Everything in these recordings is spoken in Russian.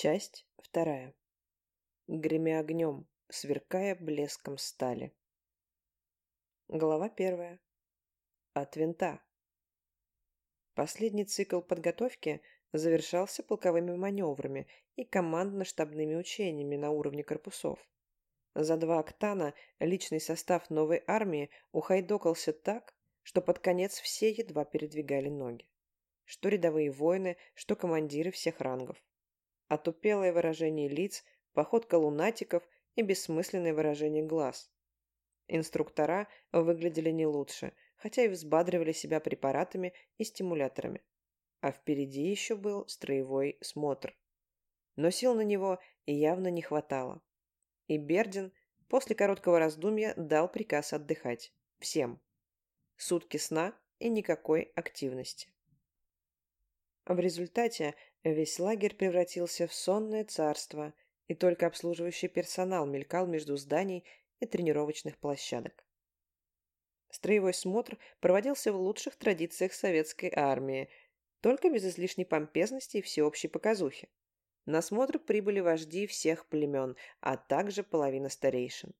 Часть вторая. Гремя огнем, сверкая блеском стали. Глава первая. От винта. Последний цикл подготовки завершался полковыми маневрами и командно-штабными учениями на уровне корпусов. За два октана личный состав новой армии ухайдокался так, что под конец все едва передвигали ноги. Что рядовые воины, что командиры всех рангов. Отупелое выражение лиц, походка лунатиков и бессмысленное выражение глаз. Инструктора выглядели не лучше, хотя и взбадривали себя препаратами и стимуляторами. А впереди еще был строевой смотр. Но сил на него явно не хватало. И Бердин после короткого раздумья дал приказ отдыхать. Всем. Сутки сна и никакой активности. В результате весь лагерь превратился в сонное царство, и только обслуживающий персонал мелькал между зданий и тренировочных площадок. Строевой смотр проводился в лучших традициях советской армии, только без излишней помпезности и всеобщей показухи. На смотр прибыли вожди всех племен, а также половина старейшин.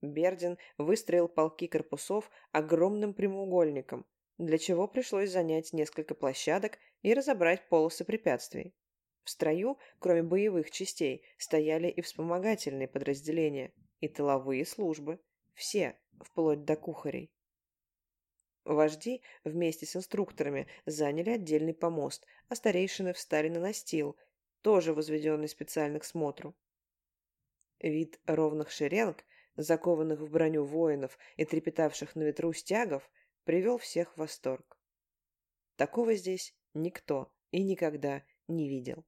Бердин выстроил полки корпусов огромным прямоугольником, для чего пришлось занять несколько площадок и разобрать полосы препятствий. В строю, кроме боевых частей, стояли и вспомогательные подразделения, и тыловые службы. Все, вплоть до кухарей. Вожди вместе с инструкторами заняли отдельный помост, а старейшины встали на настил, тоже возведенный специально к смотру. Вид ровных шеренг, закованных в броню воинов и трепетавших на ветру стягов, привел всех в восторг. Такого здесь никто и никогда не видел.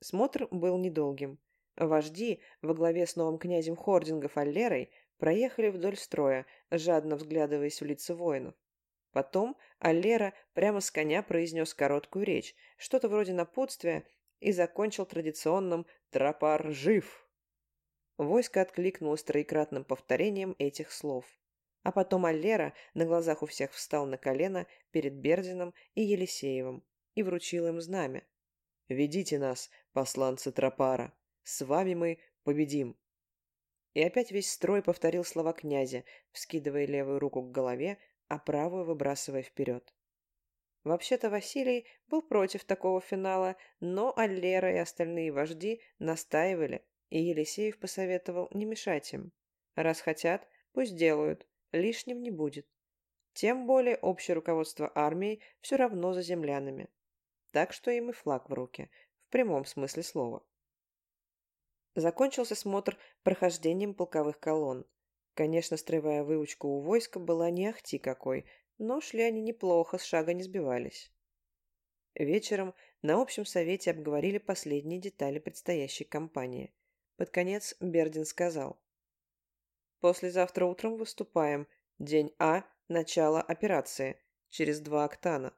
Смотр был недолгим. Вожди во главе с новым князем Хордингов Аллерой проехали вдоль строя, жадно взглядываясь в лица воинов. Потом Аллера прямо с коня произнес короткую речь, что-то вроде напутствия, и закончил традиционным «Тропар жив!». Войско откликнулось троекратным повторением этих слов. А потом Аллера на глазах у всех встал на колено перед Бердином и Елисеевым и вручил им знамя. «Ведите нас, посланцы Тропара, с вами мы победим!» И опять весь строй повторил слова князя, вскидывая левую руку к голове, а правую выбрасывая вперед. Вообще-то Василий был против такого финала, но Аллера и остальные вожди настаивали, и Елисеев посоветовал не мешать им. Раз хотят, пусть делают, лишним не будет. Тем более общее руководство армией все равно за землянами. Так что им и флаг в руки, в прямом смысле слова. Закончился смотр прохождением полковых колонн. Конечно, строевая выучка у войска была не ахти какой, но шли они неплохо, с шага не сбивались. Вечером на общем совете обговорили последние детали предстоящей кампании. Под конец Бердин сказал. «Послезавтра утром выступаем. День А. Начало операции. Через два октана».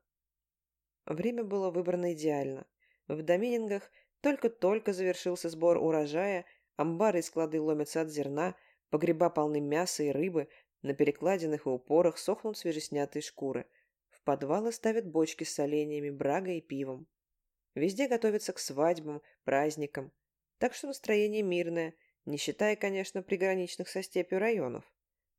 Время было выбрано идеально. В доминингах – только-только завершился сбор урожая, амбары и склады ломятся от зерна, погреба полны мяса и рыбы, на перекладинах и упорах сохнут свежеснятые шкуры. В подвалы ставят бочки с соленьями, брагой и пивом. Везде готовятся к свадьбам, праздникам. Так что настроение мирное, не считая, конечно, приграничных со степью районов.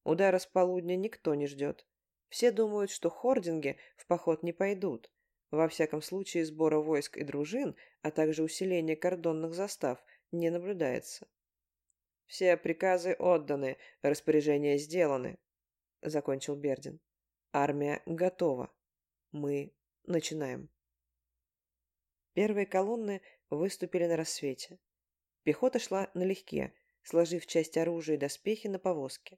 Удара с полудня никто не ждет. Все думают, что хординги в поход не пойдут. Во всяком случае, сбора войск и дружин, а также усиления кордонных застав не наблюдается. «Все приказы отданы, распоряжения сделаны», — закончил Бердин. «Армия готова. Мы начинаем». Первые колонны выступили на рассвете. Пехота шла налегке, сложив часть оружия и доспехи на повозке.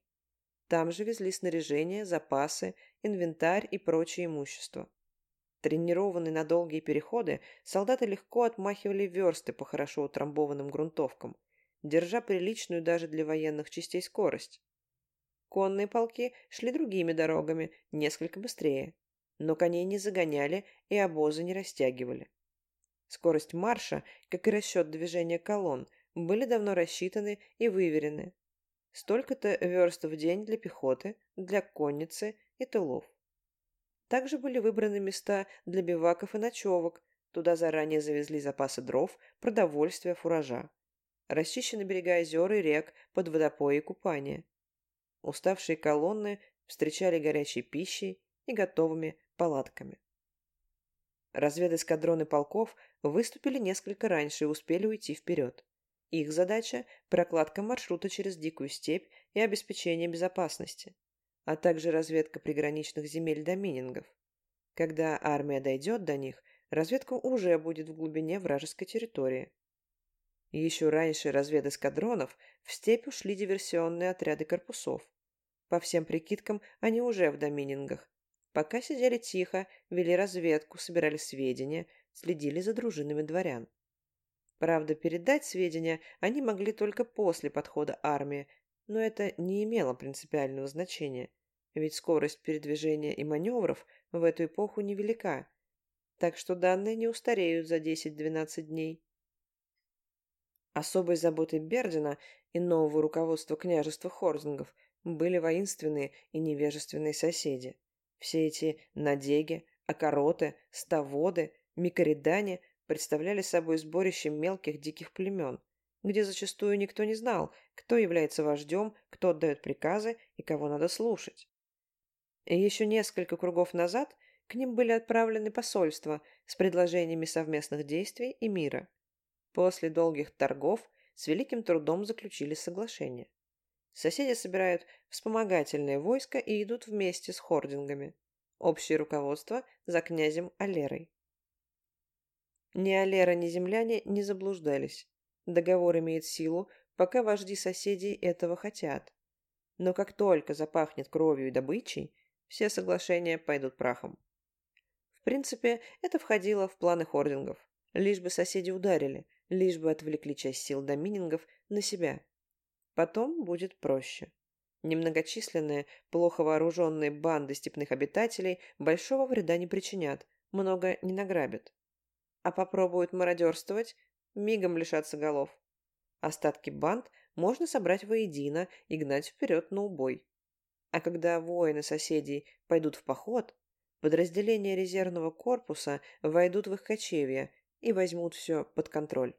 Там же везли снаряжение, запасы, инвентарь и прочее имущество. Тренированные на долгие переходы, солдаты легко отмахивали версты по хорошо утрамбованным грунтовкам, держа приличную даже для военных частей скорость. Конные полки шли другими дорогами, несколько быстрее, но коней не загоняли и обозы не растягивали. Скорость марша, как и расчет движения колонн, были давно рассчитаны и выверены. Столько-то верст в день для пехоты, для конницы и тылов. Также были выбраны места для биваков и ночевок. Туда заранее завезли запасы дров, продовольствия, фуража. Расчищены берега озер и рек под водопои и купание. Уставшие колонны встречали горячей пищей и готовыми палатками. Разведэскадроны полков выступили несколько раньше и успели уйти вперед. Их задача – прокладка маршрута через Дикую степь и обеспечение безопасности, а также разведка приграничных земель доминингов. Когда армия дойдет до них, разведка уже будет в глубине вражеской территории. Еще раньше разведэскадронов в степь ушли диверсионные отряды корпусов. По всем прикидкам, они уже в доминингах. Пока сидели тихо, вели разведку, собирали сведения, следили за дружинами дворян. Правда, передать сведения они могли только после подхода армии, но это не имело принципиального значения, ведь скорость передвижения и маневров в эту эпоху невелика, так что данные не устареют за 10-12 дней. Особой заботой Бердина и нового руководства княжества Хорзингов были воинственные и невежественные соседи. Все эти надеги, окороты, ставоды, микоридане представляли собой сборище мелких диких племен, где зачастую никто не знал, кто является вождем, кто отдает приказы и кого надо слушать. И еще несколько кругов назад к ним были отправлены посольства с предложениями совместных действий и мира. После долгих торгов с великим трудом заключили соглашение. Соседи собирают вспомогательное войско и идут вместе с хордингами. Общее руководство за князем Алерой. Ни Алера, ни земляне не заблуждались. Договор имеет силу, пока вожди соседей этого хотят. Но как только запахнет кровью и добычей, все соглашения пойдут прахом. В принципе, это входило в планы хордингов. Лишь бы соседи ударили, лишь бы отвлекли часть сил доминингов на себя. Потом будет проще. Немногочисленные, плохо вооруженные банды степных обитателей большого вреда не причинят, много не награбят. А попробуют мародерствовать, мигом лишатся голов. Остатки банд можно собрать воедино и гнать вперед на убой. А когда воины соседей пойдут в поход, подразделения резервного корпуса войдут в их кочевья и возьмут все под контроль.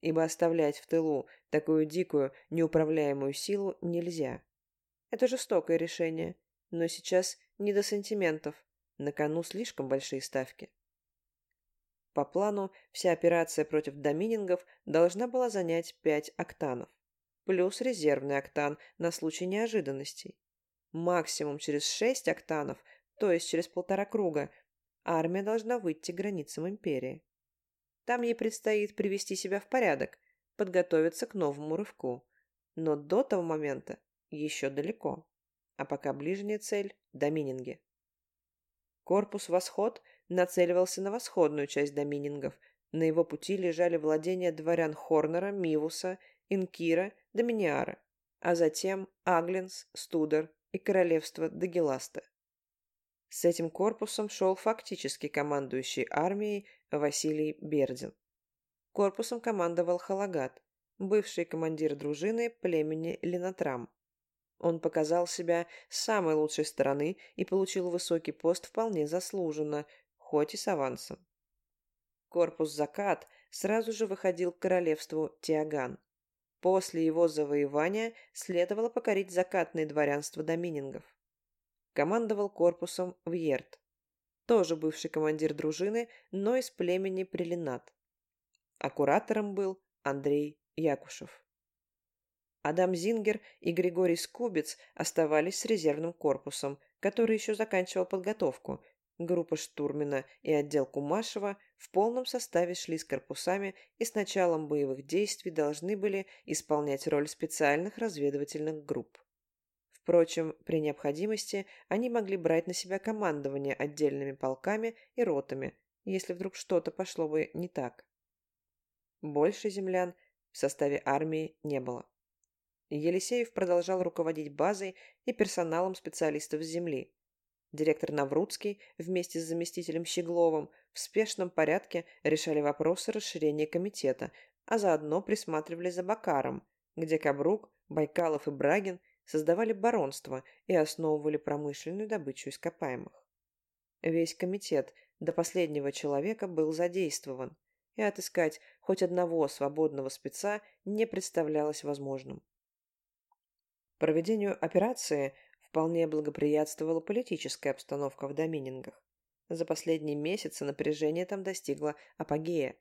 Ибо оставлять в тылу такую дикую, неуправляемую силу нельзя. Это жестокое решение, но сейчас не до сантиментов, на кону слишком большие ставки. По плану, вся операция против доминингов должна была занять 5 октанов, плюс резервный октан на случай неожиданностей. Максимум через 6 октанов, то есть через полтора круга, армия должна выйти к границам империи. Там ей предстоит привести себя в порядок, подготовиться к новому рывку. Но до того момента еще далеко. А пока ближняя цель – домининги. Корпус «Восход» нацеливался на восходную часть доминингов. На его пути лежали владения дворян Хорнера, Мивуса, Инкира, Доминиара, а затем Аглинс, Студер и королевство Дагеласта. С этим корпусом шел фактически командующий армией Василий Бердин. Корпусом командовал Халагат, бывший командир дружины племени Ленатрам. Он показал себя с самой лучшей стороны и получил высокий пост вполне заслуженно, хоть и с авансом. Корпус Закат сразу же выходил к королевству Тиаган. После его завоевания следовало покорить закатное дворянство доминингов. Командовал корпусом Вьерт, тоже бывший командир дружины, но из племени Прилинат. А был Андрей Якушев. Адам Зингер и Григорий Скубец оставались с резервным корпусом, который еще заканчивал подготовку. Группа Штурмина и отдел Кумашева в полном составе шли с корпусами и с началом боевых действий должны были исполнять роль специальных разведывательных групп. Впрочем, при необходимости они могли брать на себя командование отдельными полками и ротами, если вдруг что-то пошло бы не так. Больше землян в составе армии не было. Елисеев продолжал руководить базой и персоналом специалистов с земли. Директор Наврудский вместе с заместителем Щегловым в спешном порядке решали вопросы расширения комитета, а заодно присматривали за Бакаром, где Кабрук, Байкалов и Брагин создавали баронство и основывали промышленную добычу ископаемых. Весь комитет до последнего человека был задействован, и отыскать хоть одного свободного спеца не представлялось возможным. Проведению операции вполне благоприятствовала политическая обстановка в Доминингах. За последние месяцы напряжение там достигло апогея.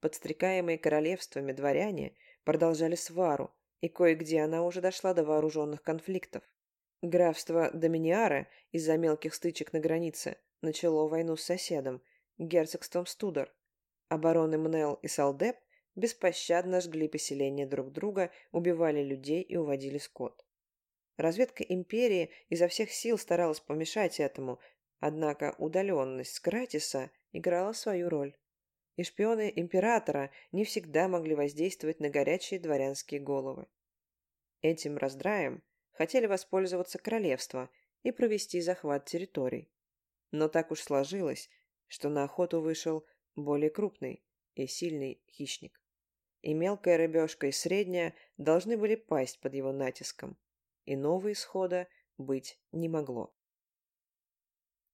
Подстрекаемые королевствами дворяне продолжали свару, и кое-где она уже дошла до вооруженных конфликтов. Графство Доминиара из-за мелких стычек на границе начало войну с соседом, герцогством Студор. Обороны Мнел и Салдеп беспощадно жгли поселения друг друга, убивали людей и уводили скот. Разведка империи изо всех сил старалась помешать этому, однако удаленность Скратиса играла свою роль. И шпионы императора не всегда могли воздействовать на горячие дворянские головы. Этим раздраем хотели воспользоваться королевство и провести захват территорий. Но так уж сложилось, что на охоту вышел более крупный и сильный хищник. И мелкая рыбешка, и средняя должны были пасть под его натиском. Иного исхода быть не могло.